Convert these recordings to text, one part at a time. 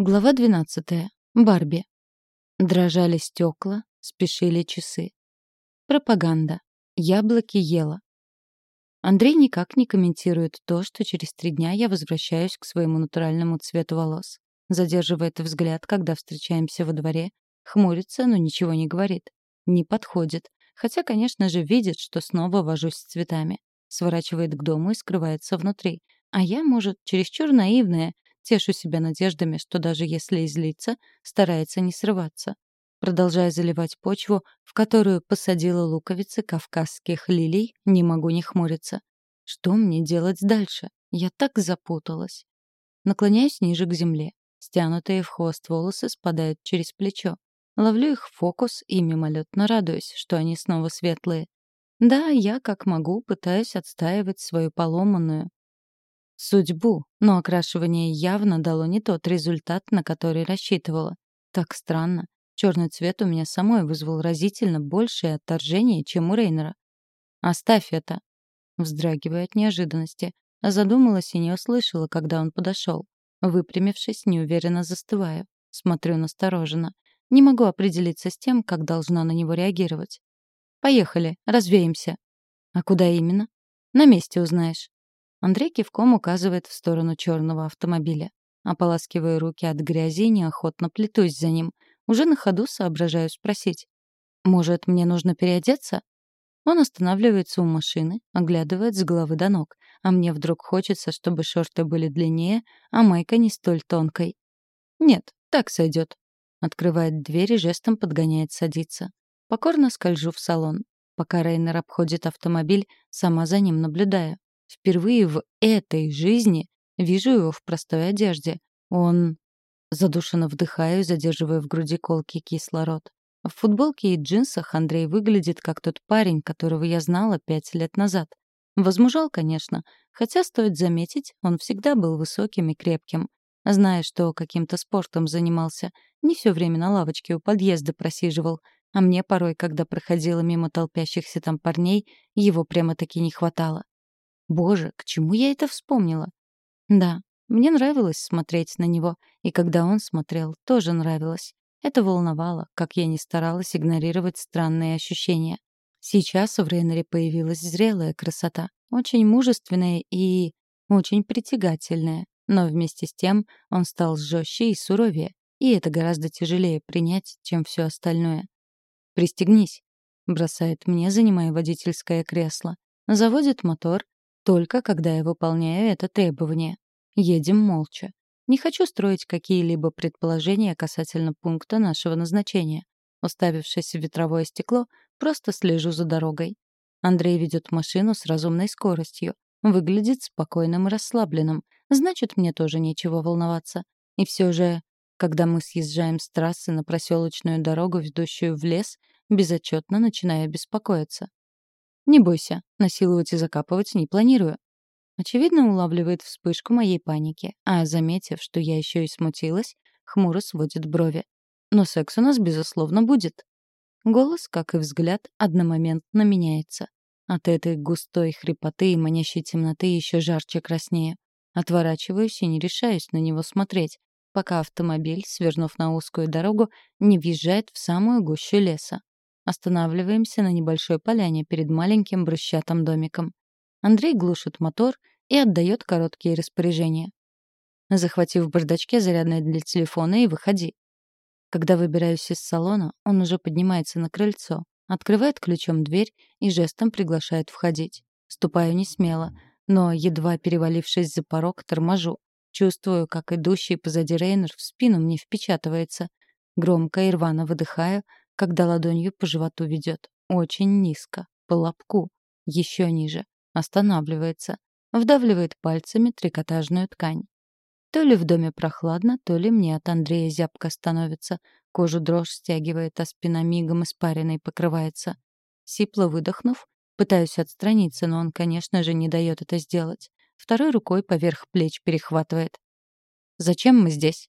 Глава 12. Барби. Дрожали стекла, спешили часы. Пропаганда. Яблоки ела. Андрей никак не комментирует то, что через три дня я возвращаюсь к своему натуральному цвету волос. Задерживает взгляд, когда встречаемся во дворе, хмурится, но ничего не говорит. Не подходит. Хотя, конечно же, видит, что снова вожусь с цветами. Сворачивает к дому и скрывается внутри. А я, может, чересчур наивная — Тешу себя надеждами, что даже если излиться, старается не срываться. Продолжая заливать почву, в которую посадила луковицы кавказских лилий, не могу не хмуриться. Что мне делать дальше? Я так запуталась. Наклоняюсь ниже к земле. Стянутые в хвост волосы спадают через плечо. Ловлю их в фокус и мимолетно радуюсь, что они снова светлые. Да, я, как могу, пытаюсь отстаивать свою поломанную, судьбу, но окрашивание явно дало не тот результат, на который рассчитывала. Так странно. Черный цвет у меня самой вызвал разительно большее отторжение, чем у Рейнера. «Оставь это!» Вздрагивая от неожиданности. Задумалась и не услышала, когда он подошел. Выпрямившись, неуверенно застываю. Смотрю настороженно. Не могу определиться с тем, как должна на него реагировать. «Поехали, развеемся». «А куда именно?» «На месте узнаешь». Андрей кивком указывает в сторону черного автомобиля. Ополаскиваю руки от грязи и неохотно плетусь за ним. Уже на ходу соображаю спросить. «Может, мне нужно переодеться?» Он останавливается у машины, оглядывает с головы до ног. А мне вдруг хочется, чтобы шорты были длиннее, а майка не столь тонкой. «Нет, так сойдет». Открывает дверь и жестом подгоняет садиться. Покорно скольжу в салон. Пока Рейнер обходит автомобиль, сама за ним наблюдаю. Впервые в этой жизни вижу его в простой одежде. Он... Задушенно вдыхаю, задерживая в груди колкий кислород. В футболке и джинсах Андрей выглядит как тот парень, которого я знала пять лет назад. Возмужал, конечно, хотя, стоит заметить, он всегда был высоким и крепким. Зная, что каким-то спортом занимался, не все время на лавочке у подъезда просиживал, а мне порой, когда проходила мимо толпящихся там парней, его прямо-таки не хватало. Боже, к чему я это вспомнила? Да, мне нравилось смотреть на него, и когда он смотрел, тоже нравилось. Это волновало, как я не старалась игнорировать странные ощущения. Сейчас в Рейнере появилась зрелая красота, очень мужественная и очень притягательная, но вместе с тем он стал жестче и суровее, и это гораздо тяжелее принять, чем все остальное. «Пристегнись», — бросает мне, занимая водительское кресло. Заводит мотор, только когда я выполняю это требование. Едем молча. Не хочу строить какие-либо предположения касательно пункта нашего назначения. Уставившись в ветровое стекло, просто слежу за дорогой. Андрей ведет машину с разумной скоростью. Выглядит спокойным и расслабленным. Значит, мне тоже нечего волноваться. И все же, когда мы съезжаем с трассы на проселочную дорогу, ведущую в лес, безотчетно начинаю беспокоиться. «Не бойся, насиловать и закапывать не планирую». Очевидно, улавливает вспышку моей паники, а, заметив, что я еще и смутилась, хмуро сводит брови. «Но секс у нас, безусловно, будет». Голос, как и взгляд, одномоментно меняется. От этой густой хрипоты и манящей темноты еще жарче краснее. Отворачиваюсь и не решаюсь на него смотреть, пока автомобиль, свернув на узкую дорогу, не въезжает в самую гущу леса. Останавливаемся на небольшой поляне перед маленьким брусчатым домиком. Андрей глушит мотор и отдает короткие распоряжения. Захватив в бардачке зарядное для телефона и выходи. Когда выбираюсь из салона, он уже поднимается на крыльцо, открывает ключом дверь и жестом приглашает входить. Ступаю не смело, но, едва перевалившись за порог, торможу. Чувствую, как идущий позади Рейнер в спину мне впечатывается. Громко и рвано выдыхаю, когда ладонью по животу ведет. Очень низко, по лобку, еще ниже. Останавливается, вдавливает пальцами трикотажную ткань. То ли в доме прохладно, то ли мне от Андрея зябко становится. Кожу дрожь стягивает, а спина мигом испаренной покрывается. Сипло выдохнув, пытаюсь отстраниться, но он, конечно же, не дает это сделать. Второй рукой поверх плеч перехватывает. «Зачем мы здесь?»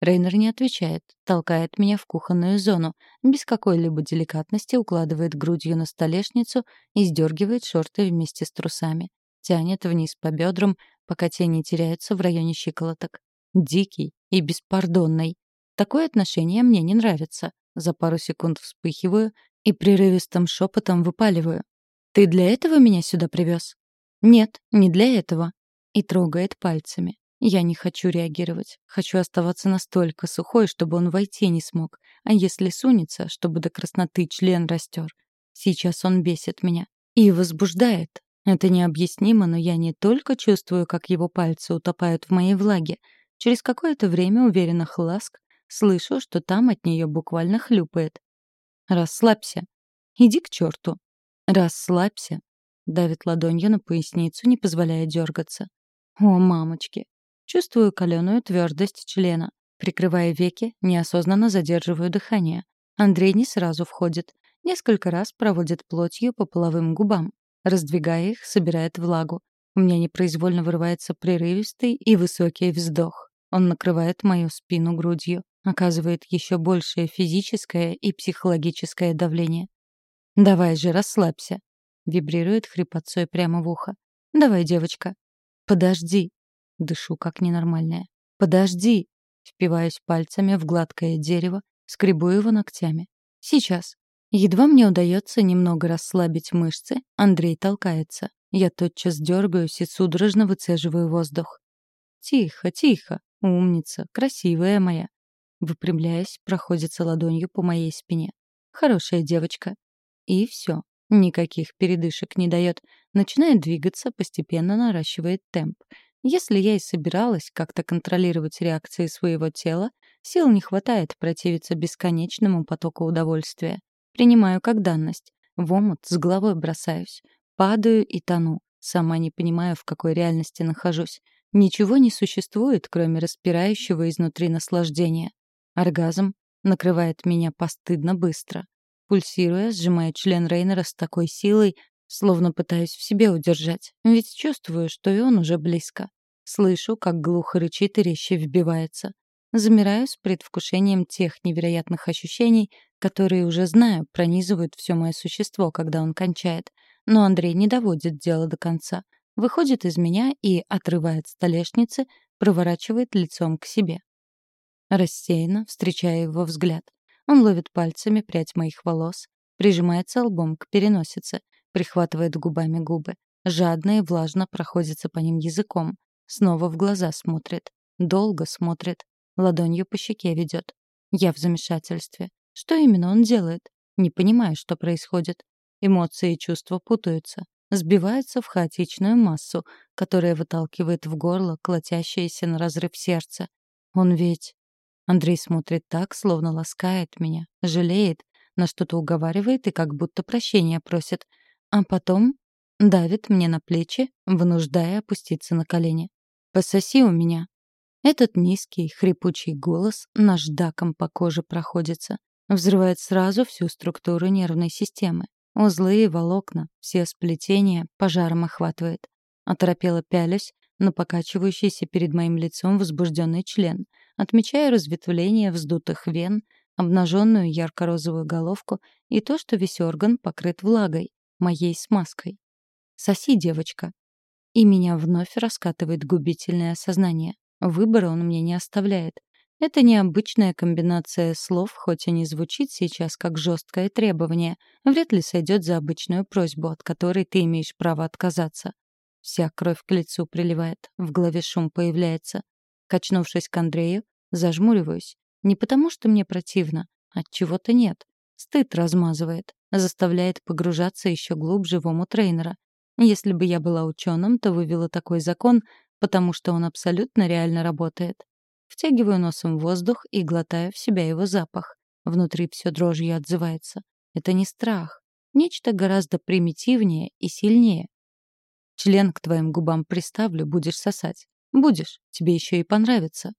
Рейнер не отвечает, толкает меня в кухонную зону, без какой-либо деликатности укладывает грудью на столешницу и сдергивает шорты вместе с трусами. Тянет вниз по бедрам, пока те не теряются в районе щиколоток. Дикий и беспардонный. Такое отношение мне не нравится. За пару секунд вспыхиваю и прерывистым шепотом выпаливаю. «Ты для этого меня сюда привез?» «Нет, не для этого». И трогает пальцами. Я не хочу реагировать. Хочу оставаться настолько сухой, чтобы он войти не смог. А если сунется, чтобы до красноты член растер. Сейчас он бесит меня. И возбуждает. Это необъяснимо, но я не только чувствую, как его пальцы утопают в моей влаге. Через какое-то время уверенных ласк слышу, что там от нее буквально хлюпает. «Расслабься. Иди к черту. Расслабься», — давит ладонью на поясницу, не позволяя дергаться. «О, мамочки, Чувствую каленую твердость члена. Прикрывая веки, неосознанно задерживаю дыхание. Андрей не сразу входит. Несколько раз проводит плотью по половым губам. Раздвигая их, собирает влагу. У меня непроизвольно вырывается прерывистый и высокий вздох. Он накрывает мою спину грудью, оказывает еще большее физическое и психологическое давление. «Давай же, расслабься», — вибрирует хрипотцой прямо в ухо. «Давай, девочка». «Подожди», Дышу как ненормальная. «Подожди!» Впиваюсь пальцами в гладкое дерево, скребу его ногтями. «Сейчас!» Едва мне удается немного расслабить мышцы, Андрей толкается. Я тотчас дергаюсь и судорожно выцеживаю воздух. «Тихо, тихо! Умница! Красивая моя!» Выпрямляясь, проходится ладонью по моей спине. «Хорошая девочка!» И все. Никаких передышек не дает. Начинает двигаться, постепенно наращивает темп. Если я и собиралась как-то контролировать реакции своего тела, сил не хватает противиться бесконечному потоку удовольствия. Принимаю как данность. В омут с головой бросаюсь. Падаю и тону. Сама не понимаю, в какой реальности нахожусь. Ничего не существует, кроме распирающего изнутри наслаждения. Оргазм накрывает меня постыдно быстро. Пульсируя, сжимая член Рейнера с такой силой, словно пытаюсь в себе удержать. Ведь чувствую, что и он уже близко. Слышу, как глухо рычит и резче вбивается. Замираю с предвкушением тех невероятных ощущений, которые уже знаю, пронизывают все мое существо, когда он кончает. Но Андрей не доводит дело до конца. Выходит из меня и, отрывает столешницы, проворачивает лицом к себе. Рассеянно, встречая его взгляд. Он ловит пальцами прядь моих волос, прижимается лбом к переносице, прихватывает губами губы, жадно и влажно проходится по ним языком, Снова в глаза смотрит. Долго смотрит. Ладонью по щеке ведет. Я в замешательстве. Что именно он делает? Не понимаю, что происходит. Эмоции и чувства путаются. Сбиваются в хаотичную массу, которая выталкивает в горло колотящееся на разрыв сердце. Он ведь... Андрей смотрит так, словно ласкает меня, жалеет, на что-то уговаривает и как будто прощения просит. А потом давит мне на плечи, вынуждая опуститься на колени. Пососи у меня». Этот низкий, хрипучий голос наждаком по коже проходится. Взрывает сразу всю структуру нервной системы. Узлы и волокна, все сплетения пожаром охватывает. Оторопело пялюсь на покачивающийся перед моим лицом возбужденный член, отмечая разветвление вздутых вен, обнаженную ярко-розовую головку и то, что весь орган покрыт влагой, моей смазкой. «Соси, девочка», и меня вновь раскатывает губительное осознание. Выбора он мне не оставляет. Это необычная комбинация слов, хоть и не звучит сейчас как жесткое требование, вряд ли сойдет за обычную просьбу, от которой ты имеешь право отказаться. Вся кровь к лицу приливает, в голове шум появляется. Качнувшись к Андрею, зажмуриваюсь. Не потому, что мне противно, от чего-то нет. Стыд размазывает, заставляет погружаться еще глубже в омут трейнера. Если бы я была ученым, то вывела такой закон, потому что он абсолютно реально работает. Втягиваю носом воздух и глотаю в себя его запах. Внутри все дрожью отзывается. Это не страх. Нечто гораздо примитивнее и сильнее. Член к твоим губам приставлю, будешь сосать. Будешь, тебе еще и понравится.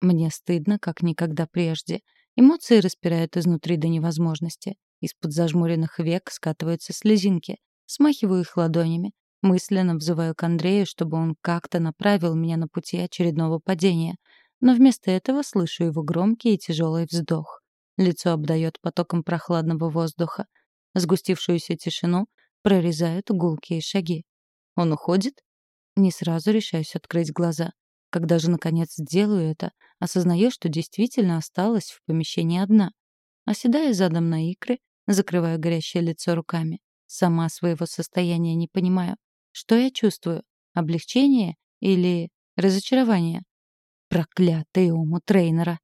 Мне стыдно, как никогда прежде. Эмоции распирают изнутри до невозможности. Из-под зажмуренных век скатываются слезинки. Смахиваю их ладонями. Мысленно взываю к Андрею, чтобы он как-то направил меня на пути очередного падения. Но вместо этого слышу его громкий и тяжелый вздох. Лицо обдает потоком прохладного воздуха. Сгустившуюся тишину прорезают гулкие шаги. Он уходит? Не сразу решаюсь открыть глаза. Когда же, наконец, делаю это, осознаю, что действительно осталась в помещении одна. Оседаю задом на икры, закрываю горящее лицо руками. Сама своего состояния не понимаю. Что я чувствую? Облегчение или разочарование? Проклятый ум у трейнера.